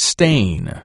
stain.